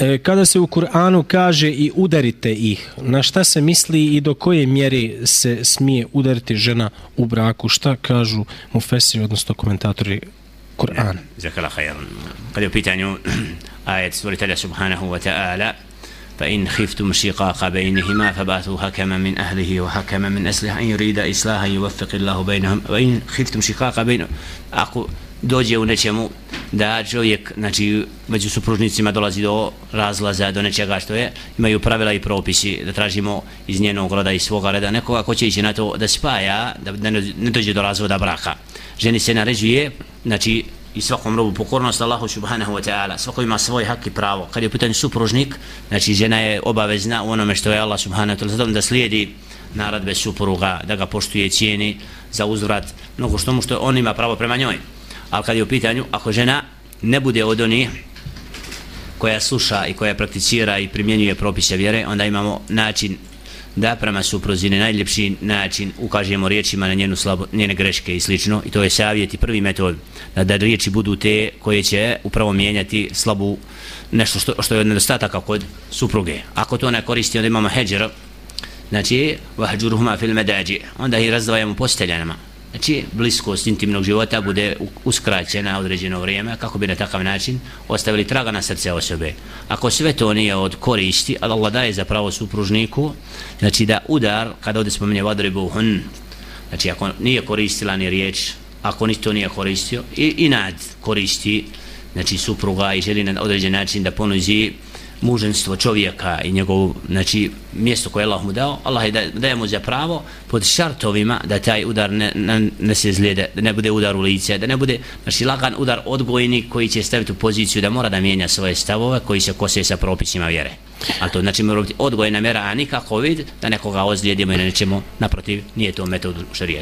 e, kada se u Kur'anu kaže i udarite ih, na šta se misli i do koje mjere se smije udariti žena u braku? Šta kažu mu fesiri, odnosno komentatori Kur'ana? Zakala khair. Kad je u pitanju ajet stvoritelja subhanahu wa ta'ala, فإن خفتم شقاق بينهما فبعثوا حكما من أهله وحكما من أسله أن يريد إصلاحا يوفق الله بينهم وإن خفتم شقاق بينهم ako dođe u nečemu da čovjek, znači među supružnicima dolazi do razlaza, do nečega što je, imaju pravila i propisi da tražimo iz njenog roda i svoga reda nekoga ko će ići na to da spaja, da, da ne dođe do razvoda braka. Ženi se naređuje, znači i svakom robu pokornost Allahu subhanahu wa ta'ala. Svako ima svoj hak i pravo. Kad je pitanje supružnik znači žena je obavezna u onome što je Allah subhanahu wa ta'ala da slijedi naradbe supruga da ga poštuje cijeni za uzvrat mnogo što mu što on ima pravo prema njoj ali kad je u pitanju ako žena ne bude od onih koja sluša i koja prakticira i primjenjuje propise vjere onda imamo način da prema suprozine najljepši način ukažemo riječima na njenu slabo, njene greške i slično i to je savjet i prvi metod da, da riječi budu te koje će upravo mijenjati slabu nešto što, što je nedostataka kod supruge. Ako to ne koristi onda imamo heđer znači vahđuruhuma fil medađi onda ih razdvajamo posteljanama znači bliskost intimnog života bude uskraćena određeno vrijeme kako bi na takav način ostavili traga na srce osobe. Ako sve to nije od koristi Allah daje za pravo supružniku znači da udar kada ovdje spominje vadribu hun znači ako nije koristila ni riječ ako ni to nije koristio i, i nad koristi znači supruga i želi na određen način da ponuzi muženstvo čovjeka i njegov znači mjesto koje Allah mu dao Allah je daje mu za pravo pod šartovima da taj udar ne, ne, ne se zlijede da ne bude udar u lice da ne bude znači lagan udar odgojni koji će staviti u poziciju da mora da mijenja svoje stavove koji se kose sa propisima vjere. A to znači mora biti odgojna mjera a nikako vid da nekoga ozlijedimo i nećemo, naprotiv nije to metod u šarijetu.